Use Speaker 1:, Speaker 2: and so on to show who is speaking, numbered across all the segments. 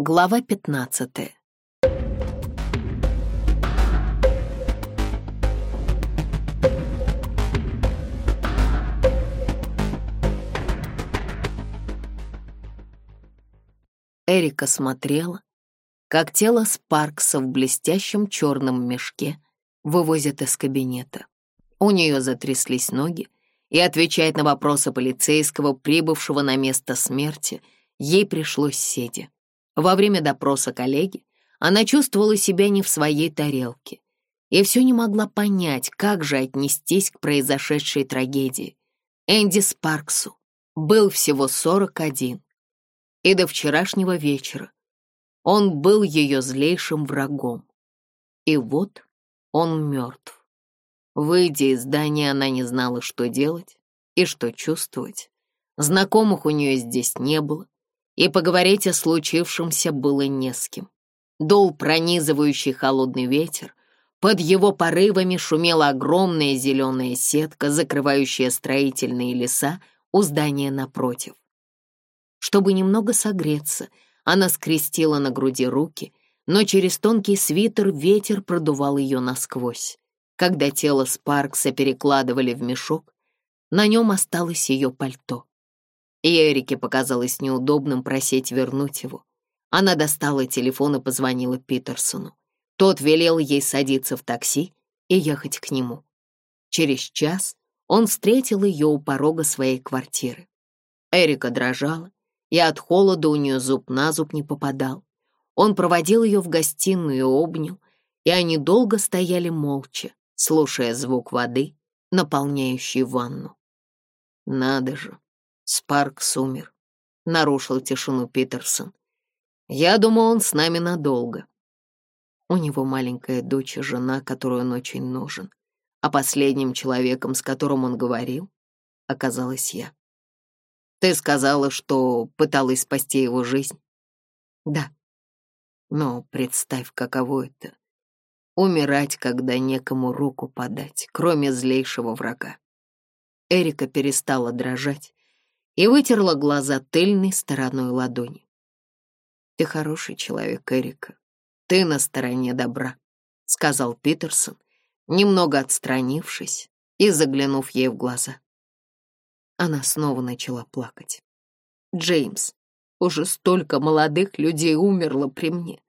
Speaker 1: Глава 15 Эрика смотрела, как тело Спаркса в блестящем черном мешке вывозят из кабинета. У нее затряслись ноги, и отвечать на вопросы полицейского, прибывшего на место смерти, ей пришлось сидеть. Во время допроса коллеги она чувствовала себя не в своей тарелке и все не могла понять, как же отнестись к произошедшей трагедии. Энди Спарксу был всего 41, и до вчерашнего вечера он был ее злейшим врагом. И вот он мертв. Выйдя из здания, она не знала, что делать и что чувствовать. Знакомых у нее здесь не было и поговорить о случившемся было не с кем. Дол пронизывающий холодный ветер, под его порывами шумела огромная зеленая сетка, закрывающая строительные леса у здания напротив. Чтобы немного согреться, она скрестила на груди руки, но через тонкий свитер ветер продувал ее насквозь. Когда тело Спаркса перекладывали в мешок, на нем осталось ее пальто и Эрике показалось неудобным просить вернуть его. Она достала телефон и позвонила Питерсону. Тот велел ей садиться в такси и ехать к нему. Через час он встретил ее у порога своей квартиры. Эрика дрожала, и от холода у нее зуб на зуб не попадал. Он проводил ее в гостиную и обнял, и они долго стояли молча, слушая звук воды, наполняющей ванну. «Надо же!» Спаркс умер», — нарушил тишину Питерсон. «Я думал, он с нами надолго». У него маленькая дочь и жена, которую он очень нужен. А последним человеком, с которым он говорил, оказалась я. Ты сказала, что пыталась спасти его жизнь? Да. Но представь, каково это — умирать, когда некому руку подать, кроме злейшего врага. Эрика перестала дрожать, и вытерла глаза тыльной стороной ладони. «Ты хороший человек, Эрика. Ты на стороне добра», — сказал Питерсон, немного отстранившись и заглянув ей в глаза. Она снова начала плакать. «Джеймс, уже столько молодых людей умерло при мне.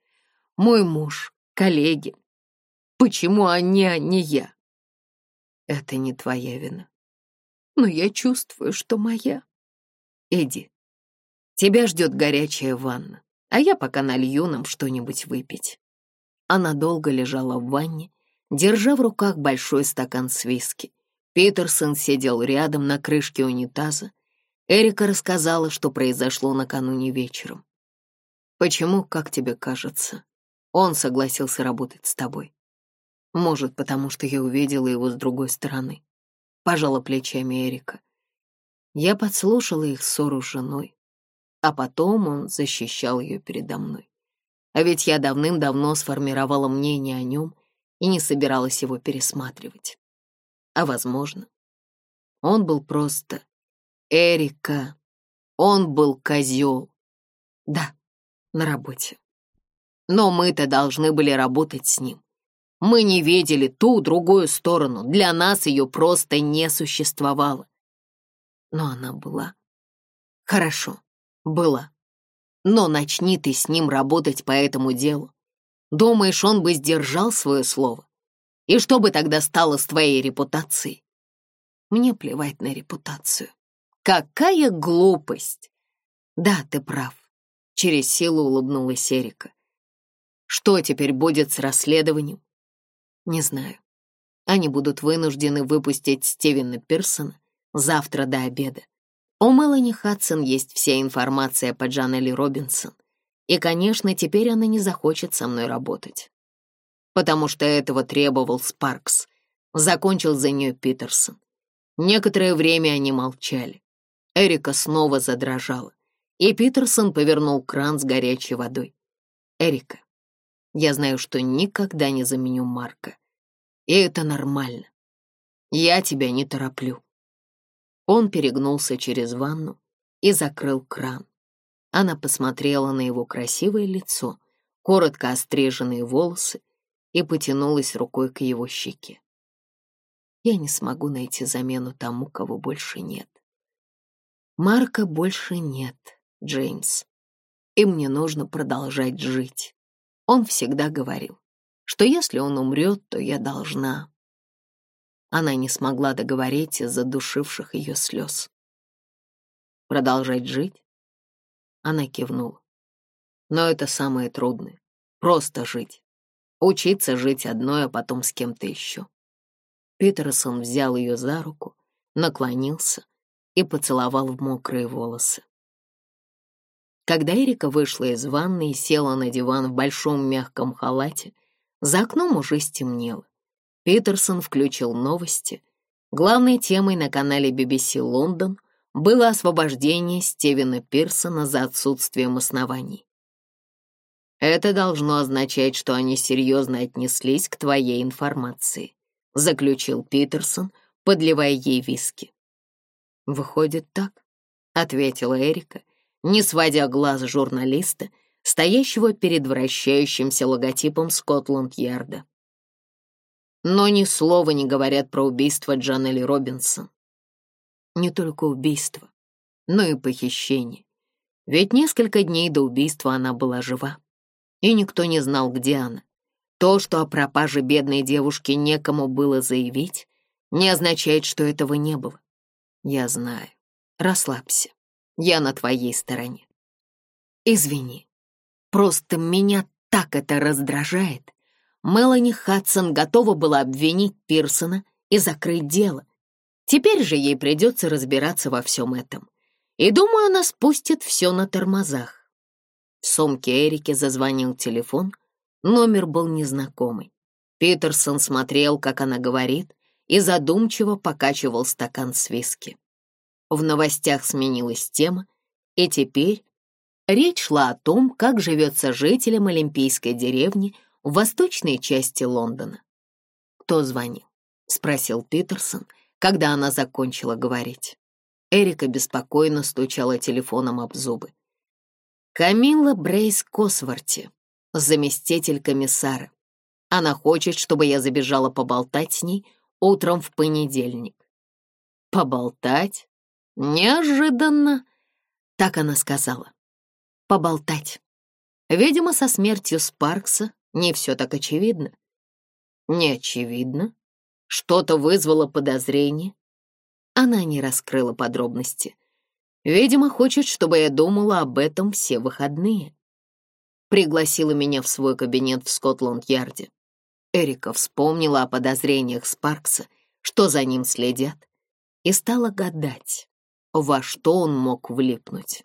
Speaker 1: Мой муж, коллеги. Почему они, а не я?» «Это не твоя вина. Но я чувствую, что моя», Эдди, тебя ждет горячая ванна, а я пока налью нам что-нибудь выпить». Она долго лежала в ванне, держа в руках большой стакан с виски. Питерсон сидел рядом на крышке унитаза. Эрика рассказала, что произошло накануне вечером. «Почему, как тебе кажется, он согласился работать с тобой?» «Может, потому что я увидела его с другой стороны», — пожала плечами Эрика. Я подслушала их ссору с женой, а потом он защищал ее передо мной. А ведь я давным-давно сформировала мнение о нем и не собиралась его пересматривать. А возможно, он был просто Эрика. Он был козел. Да, на работе. Но мы-то должны были работать с ним. Мы не видели ту, другую сторону. Для нас ее просто не существовало но она была. Хорошо, была. Но начни ты с ним работать по этому делу. Думаешь, он бы сдержал свое слово? И что бы тогда стало с твоей репутацией? Мне плевать на репутацию. Какая глупость! Да, ты прав. Через силу улыбнулась Эрика. Что теперь будет с расследованием? Не знаю. Они будут вынуждены выпустить Стивена Пирсона завтра до обеда. У Мелани Хадсон есть вся информация по Джанелли Робинсон. И, конечно, теперь она не захочет со мной работать. Потому что этого требовал Спаркс. Закончил за нее Питерсон. Некоторое время они молчали. Эрика снова задрожала. И Питерсон повернул кран с горячей водой. «Эрика, я знаю, что никогда не заменю Марка. И это нормально. Я тебя не тороплю». Он перегнулся через ванну и закрыл кран. Она посмотрела на его красивое лицо, коротко остриженные волосы и потянулась рукой к его щеке. «Я не смогу найти замену тому, кого больше нет». «Марка больше нет, Джеймс, и мне нужно продолжать жить». Он всегда говорил, что если он умрет, то я должна она не смогла договорить из-за душивших ее слез. «Продолжать жить?» Она кивнула. «Но это самое трудное. Просто жить. Учиться жить одной, а потом с кем-то еще». Питерсон взял ее за руку, наклонился и поцеловал в мокрые волосы. Когда Эрика вышла из ванны и села на диван в большом мягком халате, за окном уже стемнело. Питерсон включил новости. Главной темой на канале BBC Лондон было освобождение Стивена Пирсона за отсутствием оснований. «Это должно означать, что они серьезно отнеслись к твоей информации», заключил Питерсон, подливая ей виски. «Выходит так», — ответила Эрика, не сводя глаз журналиста, стоящего перед вращающимся логотипом Скотланд-Ярда но ни слова не говорят про убийство Джанели Робинсон. Не только убийство, но и похищение. Ведь несколько дней до убийства она была жива, и никто не знал, где она. То, что о пропаже бедной девушки некому было заявить, не означает, что этого не было. Я знаю. Расслабься. Я на твоей стороне. Извини. Просто меня так это раздражает. Мелани Хадсон готова была обвинить Пирсона и закрыть дело. Теперь же ей придется разбираться во всем этом. И, думаю, она спустит все на тормозах. В сумке Эрики зазвонил телефон. Номер был незнакомый. Питерсон смотрел, как она говорит, и задумчиво покачивал стакан с виски. В новостях сменилась тема, и теперь речь шла о том, как живется жителям Олимпийской деревни – в восточной части Лондона. «Кто звонил?» — спросил Питерсон, когда она закончила говорить. Эрика беспокойно стучала телефоном об зубы. «Камилла Брейс Косворти, заместитель комиссара. Она хочет, чтобы я забежала поболтать с ней утром в понедельник». «Поболтать? Неожиданно!» — так она сказала. «Поболтать». Видимо, со смертью Спаркса не все так очевидно. Не очевидно. Что-то вызвало подозрение. Она не раскрыла подробности. Видимо, хочет, чтобы я думала об этом все выходные. Пригласила меня в свой кабинет в Скотланд-Ярде. Эрика вспомнила о подозрениях Спаркса, что за ним следят, и стала гадать, во что он мог влипнуть.